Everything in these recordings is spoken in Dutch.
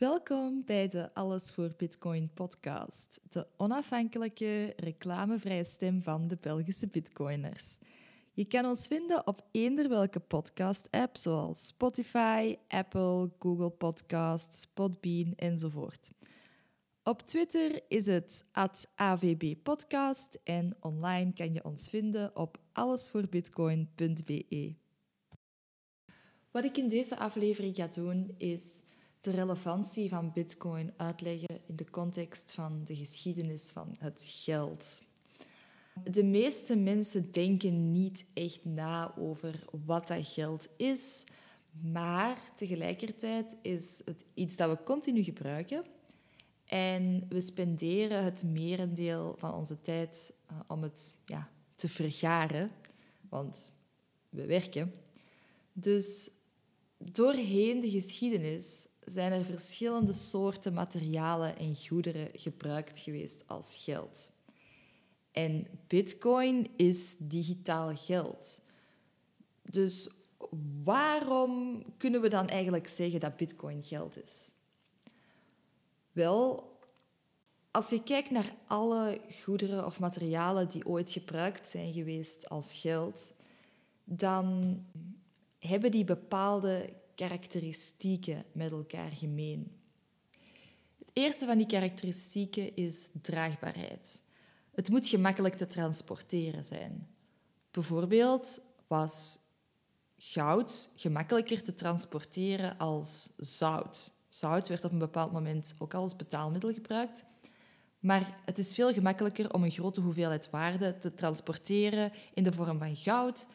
Welkom bij de Alles voor Bitcoin podcast, de onafhankelijke reclamevrije stem van de Belgische Bitcoiners. Je kan ons vinden op eender welke podcast-app zoals Spotify, Apple, Google Podcasts, Podbean enzovoort. Op Twitter is het @avbpodcast en online kan je ons vinden op allesvoorbitcoin.be. Wat ik in deze aflevering ga doen is de relevantie van Bitcoin uitleggen in de context van de geschiedenis van het geld. De meeste mensen denken niet echt na over wat dat geld is, maar tegelijkertijd is het iets dat we continu gebruiken. En we spenderen het merendeel van onze tijd uh, om het ja, te vergaren, want we werken. Dus doorheen de geschiedenis zijn er verschillende soorten materialen en goederen gebruikt geweest als geld. En Bitcoin is digitaal geld. Dus waarom kunnen we dan eigenlijk zeggen dat Bitcoin geld is? Wel, als je kijkt naar alle goederen of materialen die ooit gebruikt zijn geweest als geld, dan hebben die bepaalde karakteristieken met elkaar gemeen. Het eerste van die karakteristieken is draagbaarheid. Het moet gemakkelijk te transporteren zijn. Bijvoorbeeld was goud gemakkelijker te transporteren als zout. Zout werd op een bepaald moment ook als betaalmiddel gebruikt. Maar het is veel gemakkelijker om een grote hoeveelheid waarde te transporteren in de vorm van goud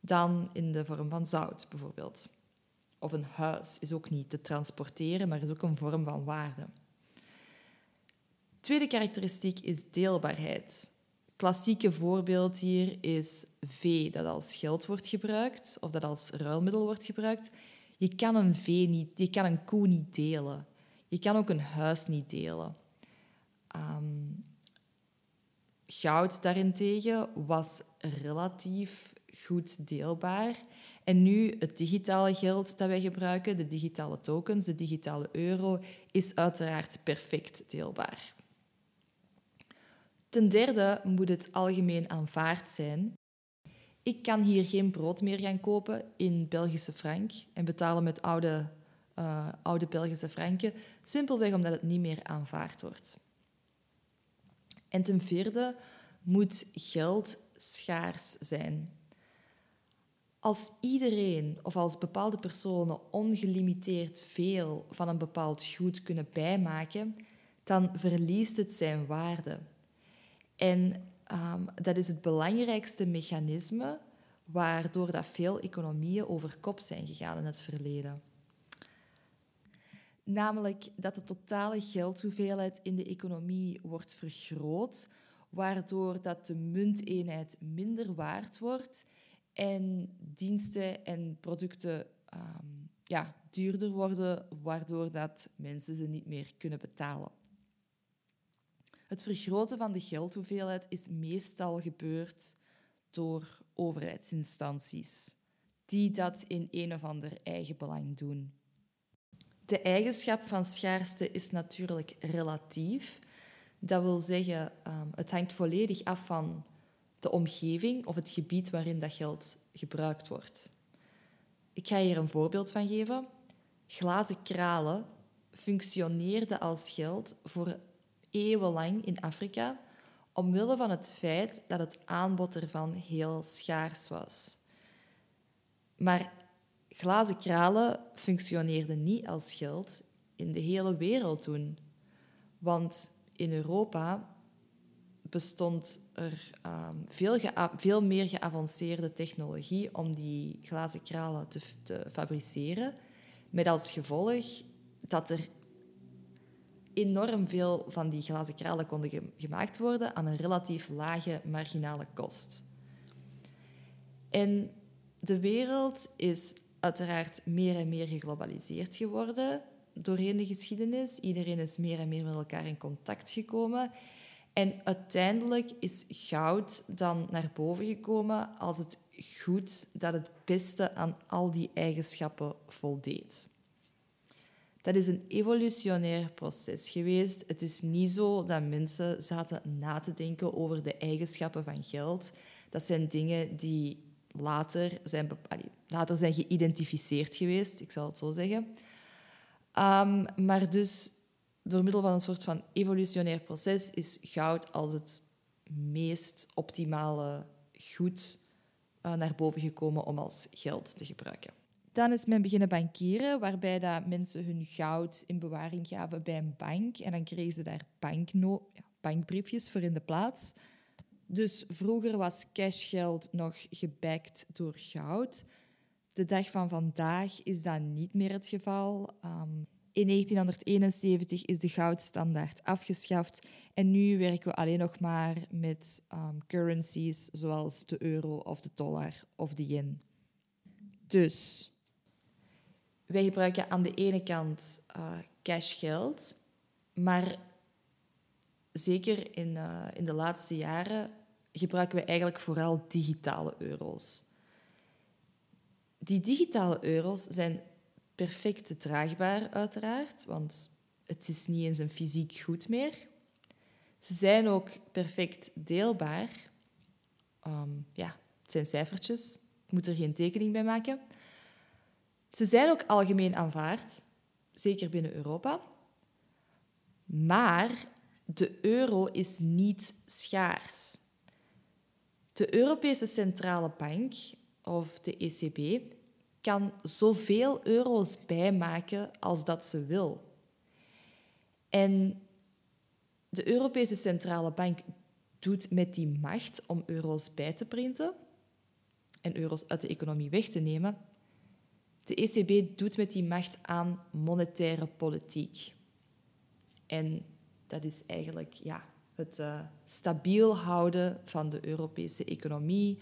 dan in de vorm van zout, bijvoorbeeld. Of een huis is ook niet te transporteren, maar is ook een vorm van waarde. Tweede karakteristiek is deelbaarheid. Klassieke voorbeeld hier is vee dat als geld wordt gebruikt of dat als ruilmiddel wordt gebruikt. Je kan een vee niet, je kan een koe niet delen. Je kan ook een huis niet delen. Um, goud daarentegen was relatief goed deelbaar. En nu het digitale geld dat wij gebruiken, de digitale tokens, de digitale euro, is uiteraard perfect deelbaar. Ten derde moet het algemeen aanvaard zijn. Ik kan hier geen brood meer gaan kopen in Belgische frank en betalen met oude, uh, oude Belgische franken, simpelweg omdat het niet meer aanvaard wordt. En ten vierde moet geld schaars zijn. Als iedereen of als bepaalde personen ongelimiteerd veel van een bepaald goed kunnen bijmaken, dan verliest het zijn waarde. En um, dat is het belangrijkste mechanisme waardoor dat veel economieën over kop zijn gegaan in het verleden. Namelijk dat de totale geldhoeveelheid in de economie wordt vergroot, waardoor dat de munteenheid minder waard wordt en diensten en producten um, ja, duurder worden, waardoor dat mensen ze niet meer kunnen betalen. Het vergroten van de geldhoeveelheid is meestal gebeurd door overheidsinstanties, die dat in een of ander eigen belang doen. De eigenschap van schaarste is natuurlijk relatief. Dat wil zeggen, um, het hangt volledig af van de omgeving of het gebied waarin dat geld gebruikt wordt. Ik ga hier een voorbeeld van geven. Glazen kralen functioneerden als geld voor eeuwenlang in Afrika omwille van het feit dat het aanbod ervan heel schaars was. Maar glazen kralen functioneerden niet als geld in de hele wereld toen. Want in Europa bestond er um, veel, veel, meer geavanceerde technologie om die glazen kralen te, te fabriceren. Met als gevolg dat er enorm veel van die glazen kralen konden gemaakt worden aan een relatief lage marginale kost. En de wereld is uiteraard meer en meer geglobaliseerd geworden doorheen de geschiedenis. Iedereen is meer en meer met elkaar in contact gekomen. En uiteindelijk is goud dan naar boven gekomen als het goed dat het beste aan al die eigenschappen voldeed. Dat is een evolutionair proces geweest. Het is niet zo dat mensen zaten na te denken over de eigenschappen van geld. Dat zijn dingen die later zijn, later zijn geïdentificeerd geweest, ik zal het zo zeggen. Um, maar dus door middel van een soort van evolutionair proces is goud als het meest optimale goed uh, naar boven gekomen om als geld te gebruiken. Dan is men beginnen bankieren, waarbij dat mensen hun goud in bewaring gaven bij een bank. En dan kregen ze daar bankno ja, bankbriefjes voor in de plaats. Dus vroeger was cashgeld nog gebackt door goud. De dag van vandaag is dat niet meer het geval. Um, in 1971 is de goudstandaard afgeschaft en nu werken we alleen nog maar met um, currencies zoals de euro of de dollar of de yen. Dus wij gebruiken aan de ene kant uh, cashgeld, maar zeker in, uh, in de laatste jaren gebruiken we eigenlijk vooral digitale euro's. Die digitale euro's zijn perfect draagbaar, uiteraard, want het is niet eens een fysiek goed meer. Ze zijn ook perfect deelbaar. Ehm, ja, het zijn cijfertjes. Ik moet er geen tekening bij maken. Ze zijn ook algemeen aanvaard, zeker binnen Europa. Maar de euro is niet schaars. De Europese Centrale Bank, of de ECB, kan zoveel euro's bijmaken als dat ze wil. En de Europese Centrale Bank doet met die macht om euro's bij te printen en euro's uit de economie weg te nemen, de ECB doet met die macht aan monetaire politiek. En dat is eigenlijk ja, het uh, stabiel houden van de Europese economie,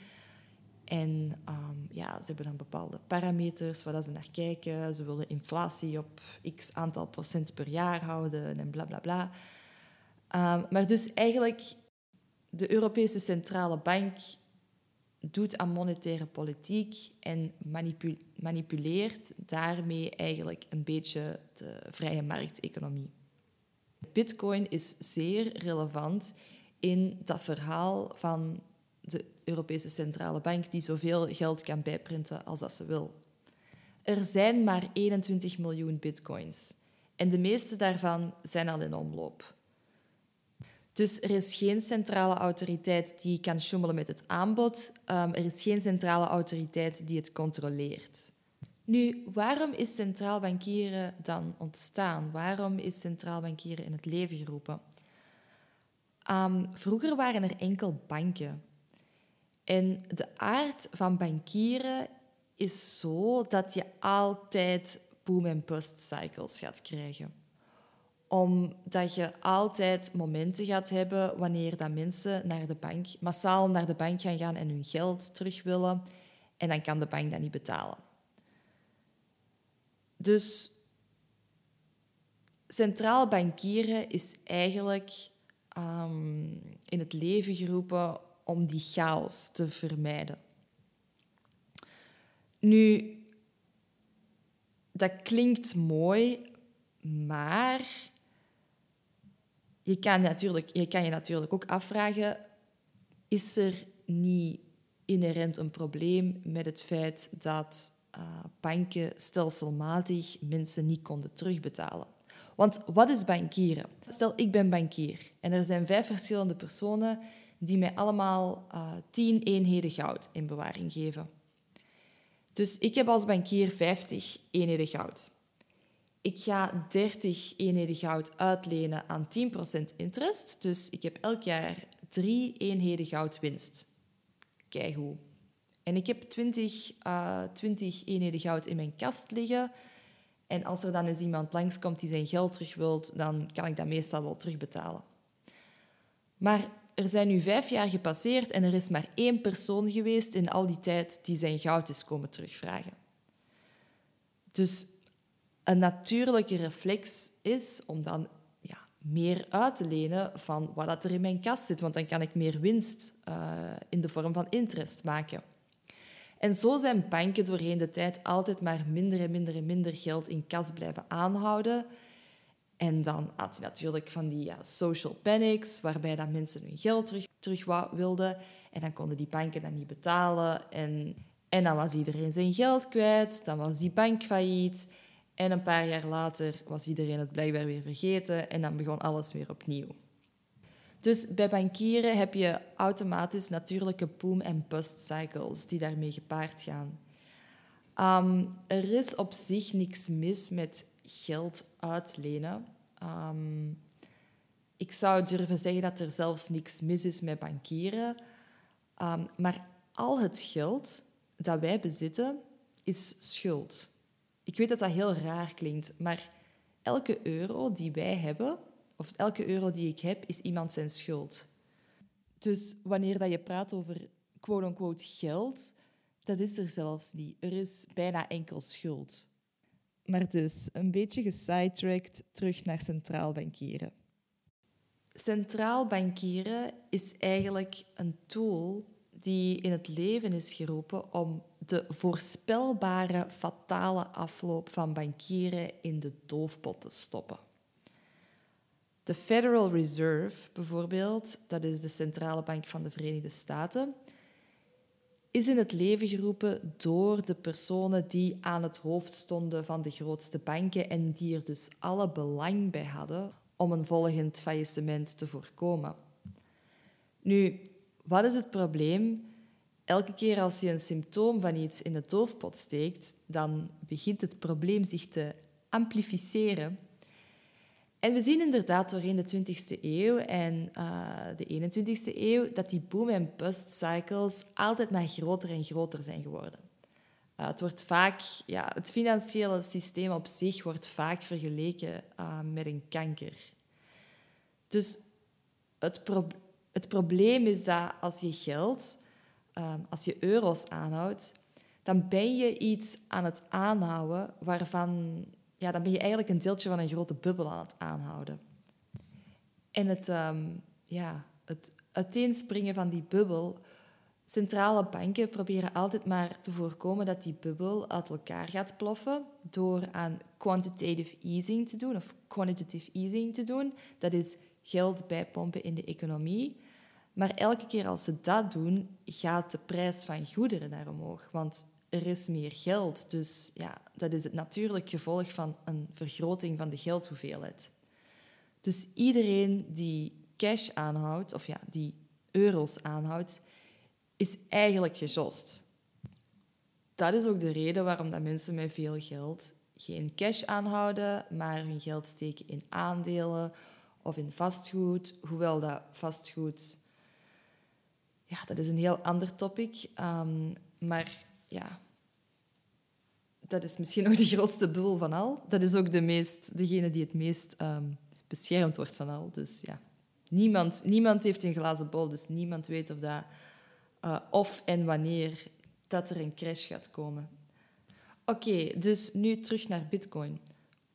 en um, ja, ze hebben dan bepaalde parameters waar ze naar kijken. Ze willen inflatie op x aantal procent per jaar houden en bla bla bla. Um, maar dus eigenlijk, de Europese Centrale Bank doet aan monetaire politiek en manipuleert daarmee eigenlijk een beetje de vrije markteconomie. Bitcoin is zeer relevant in dat verhaal van de Europese Centrale Bank die zoveel geld kan bijprinten als dat ze wil. Er zijn maar 21 miljoen bitcoins en de meeste daarvan zijn al in omloop. Dus er is geen centrale autoriteit die kan sjoemelen met het aanbod. Um, er is geen centrale autoriteit die het controleert. Nu, waarom is centraal bankieren dan ontstaan? Waarom is centraal bankieren in het leven geroepen? Um, vroeger waren er enkel banken. En de aard van bankieren is zo dat je altijd boom- en bust-cycles gaat krijgen. Omdat je altijd momenten gaat hebben wanneer dat mensen naar de bank, massaal naar de bank gaan gaan en hun geld terug willen. En dan kan de bank dat niet betalen. Dus centraal bankieren is eigenlijk um, in het leven geroepen om die chaos te vermijden. Nu, dat klinkt mooi, maar je kan, natuurlijk, je kan je natuurlijk ook afvragen: is er niet inherent een probleem met het feit dat uh, banken stelselmatig mensen niet konden terugbetalen? Want wat is bankieren? Stel, ik ben bankier en er zijn vijf verschillende personen die mij allemaal uh, tien eenheden goud in bewaring geven. Dus ik heb als bankier 50 eenheden goud. Ik ga 30 eenheden goud uitlenen aan 10% interest. Dus ik heb elk jaar drie eenheden goud winst. Keigoed. En ik heb 20, uh, 20 eenheden goud in mijn kast liggen. En als er dan eens iemand langskomt die zijn geld terug wilt, dan kan ik dat meestal wel terugbetalen. Maar er zijn nu vijf jaar gepasseerd en er is maar één persoon geweest in al die tijd die zijn goud is komen terugvragen. Dus een natuurlijke reflex is om dan ja, meer uit te lenen van wat er in mijn kast zit, want dan kan ik meer winst uh, in de vorm van interest maken. En zo zijn banken doorheen de tijd altijd maar minder en minder en minder geld in kas blijven aanhouden. En dan had je natuurlijk van die ja, social panics, waarbij dat mensen hun geld terug, terug wilden. En dan konden die banken dat niet betalen. En, en dan was iedereen zijn geld kwijt. Dan was die bank failliet. En een paar jaar later was iedereen het blijkbaar weer vergeten. En dan begon alles weer opnieuw. Dus bij bankieren heb je automatisch natuurlijke boom- en bust-cycles die daarmee gepaard gaan. Um, er is op zich niks mis met geld uitlenen. Um, ik zou durven zeggen dat er zelfs niks mis is met bankieren. Um, maar al het geld dat wij bezitten is schuld. Ik weet dat dat heel raar klinkt, maar elke euro die wij hebben, of elke euro die ik heb, is iemand zijn schuld. Dus wanneer dat je praat over quote-unquote geld, dat is er zelfs niet. Er is bijna enkel schuld. Maar dus, een beetje gesidetracked terug naar centraal bankieren. Centraal bankieren is eigenlijk een tool die in het leven is geroepen om de voorspelbare fatale afloop van bankieren in de doofpot te stoppen. De Federal Reserve bijvoorbeeld, dat is de centrale bank van de Verenigde Staten, is in het leven geroepen door de personen die aan het hoofd stonden van de grootste banken en die er dus alle belang bij hadden om een volgend faillissement te voorkomen. Nu, wat is het probleem? Elke keer als je een symptoom van iets in de doofpot steekt, dan begint het probleem zich te amplificeren en we zien inderdaad doorheen de 20e eeuw en uh, de 21e eeuw dat die boom- en bust-cycles altijd maar groter en groter zijn geworden. Uh, het, wordt vaak, ja, het financiële systeem op zich wordt vaak vergeleken uh, met een kanker. Dus het, het probleem is dat als je geld, als je euro's aanhoudt, dan ben je iets aan het aanhouden waarvan ja, dan ben je eigenlijk een deeltje van een grote bubbel aan het aanhouden. En het, um, ja, het uiteenspringen van die bubbel. Centrale banken proberen altijd maar te voorkomen dat die bubbel uit elkaar gaat ploffen door aan quantitative easing te doen of quantitative easing te doen. Dat is geld bijpompen in de economie. Maar elke keer als ze dat doen, gaat de prijs van goederen naar omhoog. Want er is meer geld. Dus ja, dat is het natuurlijk gevolg van een vergroting van de geldhoeveelheid. Dus iedereen die cash aanhoudt, of ja, die euro's aanhoudt, is eigenlijk gejost. Dat is ook de reden waarom dat mensen met veel geld geen cash aanhouden, maar hun geld steken in aandelen of in vastgoed. Hoewel dat vastgoed, ja, dat is een heel ander topic. Um, maar ja, dat is misschien nog de grootste bubbel van al. Dat is ook de meest, degene die het meest um, beschermd wordt van al. Dus ja, niemand, niemand heeft een glazen bol, dus niemand weet of, dat, uh, of en wanneer dat er een crash gaat komen. Oké, dus nu terug naar Bitcoin.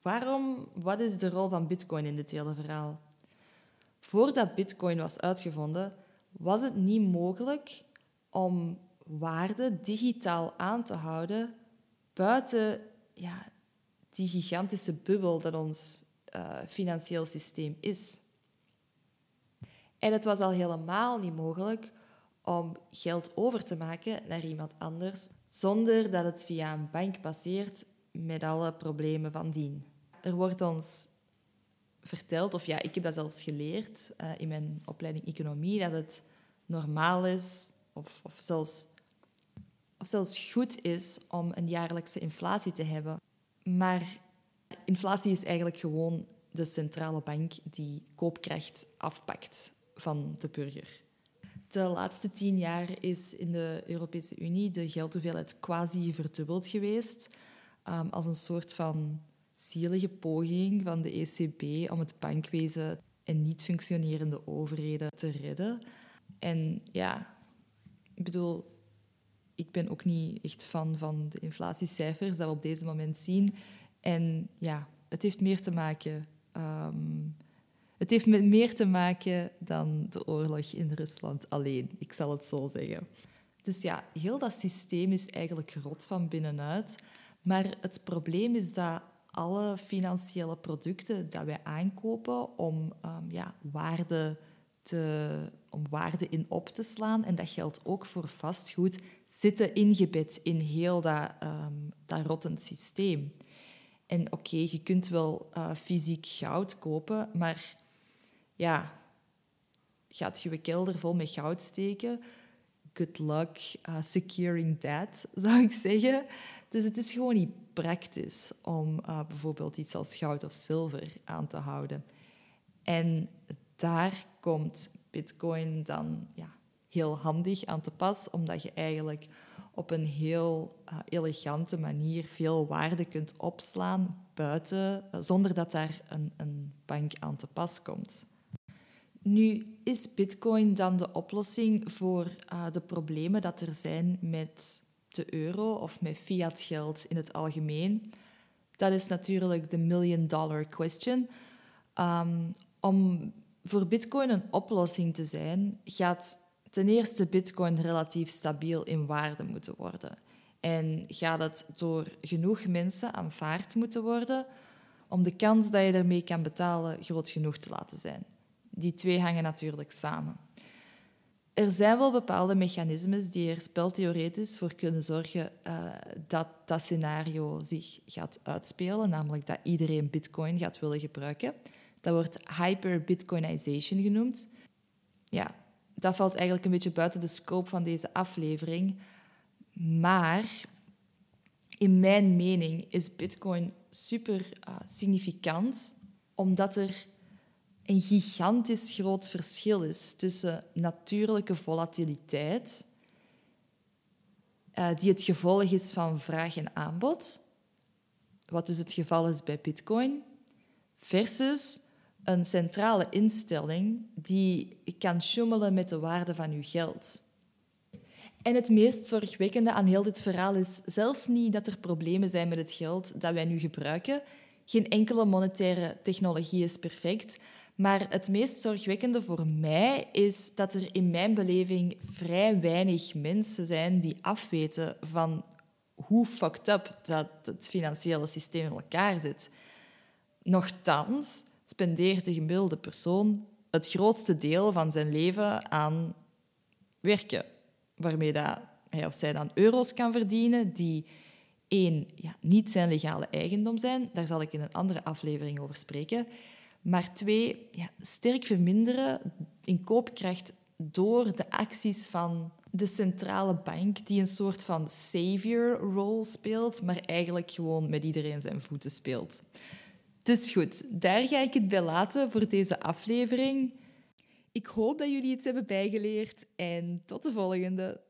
Waarom, wat is de rol van Bitcoin in dit hele verhaal? Voordat Bitcoin was uitgevonden, was het niet mogelijk om waarde digitaal aan te houden buiten ja, die gigantische bubbel dat ons uh, financieel systeem is. En het was al helemaal niet mogelijk om geld over te maken naar iemand anders zonder dat het via een bank passeert met alle problemen van dien. Er wordt ons verteld, of ja, ik heb dat zelfs geleerd uh, in mijn opleiding economie, dat het normaal is, of, of zelfs of zelfs goed is om een jaarlijkse inflatie te hebben. Maar inflatie is eigenlijk gewoon de centrale bank die koopkracht afpakt van de burger. De laatste tien jaar is in de Europese Unie de geldhoeveelheid quasi verdubbeld geweest. Um, als een soort van zielige poging van de ECB om het bankwezen en niet functionerende overheden te redden. En ja, ik bedoel, ik ben ook niet echt fan van de inflatiecijfers dat we op deze moment zien. En ja, het heeft meer te maken... Um, het heeft met meer te maken dan de oorlog in Rusland alleen. Ik zal het zo zeggen. Dus ja, heel dat systeem is eigenlijk rot van binnenuit. Maar het probleem is dat alle financiële producten dat wij aankopen om um, ja, waarde te, om waarde in op te slaan, en dat geldt ook voor vastgoed, zitten ingebed in heel dat, um, dat rottend systeem. En oké, je kunt wel uh, fysiek goud kopen, maar ja, gaat je kelder vol met goud steken? Good luck uh, securing that, zou ik zeggen. Dus het is gewoon niet praktisch om uh, bijvoorbeeld iets als goud of zilver aan te houden. En daar komt Bitcoin dan ja, heel handig aan te pas, omdat je eigenlijk op een heel uh, elegante manier veel waarde kunt opslaan buiten, uh, zonder dat daar een, een bank aan te pas komt. Nu, is Bitcoin dan de oplossing voor uh, de problemen dat er zijn met de euro of met fiat geld in het algemeen? Dat is natuurlijk de million dollar question. Um, om voor Bitcoin een oplossing te zijn, gaat ten eerste Bitcoin relatief stabiel in waarde moeten worden. En gaat het door genoeg mensen aanvaard moeten worden om de kans dat je ermee kan betalen groot genoeg te laten zijn. Die twee hangen natuurlijk samen. Er zijn wel bepaalde mechanismes die er speltheoretisch voor kunnen zorgen uh, dat dat scenario zich gaat uitspelen, namelijk dat iedereen Bitcoin gaat willen gebruiken. Dat wordt hyper-Bitcoinization genoemd. Ja, dat valt eigenlijk een beetje buiten de scope van deze aflevering. Maar in mijn mening is Bitcoin super uh, significant, omdat er een gigantisch groot verschil is tussen natuurlijke volatiliteit, uh, die het gevolg is van vraag en aanbod, wat dus het geval is bij Bitcoin, versus een centrale instelling die kan sjoemelen met de waarde van uw geld. En het meest zorgwekkende aan heel dit verhaal is zelfs niet dat er problemen zijn met het geld dat wij nu gebruiken. Geen enkele monetaire technologie is perfect. Maar het meest zorgwekkende voor mij is dat er in mijn beleving vrij weinig mensen zijn die afweten van hoe fucked up dat het financiële systeem in elkaar zit. Nochtans spendeert de gemiddelde persoon het grootste deel van zijn leven aan werken, waarmee dat hij of zij dan euro's kan verdienen die één, ja, niet zijn legale eigendom zijn, daar zal ik in een andere aflevering over spreken, maar twee, ja, sterk verminderen in koopkracht door de acties van de centrale bank, die een soort van savior-rol speelt, maar eigenlijk gewoon met iedereen zijn voeten speelt. Dus goed, daar ga ik het bij laten voor deze aflevering. Ik hoop dat jullie iets hebben bijgeleerd en tot de volgende.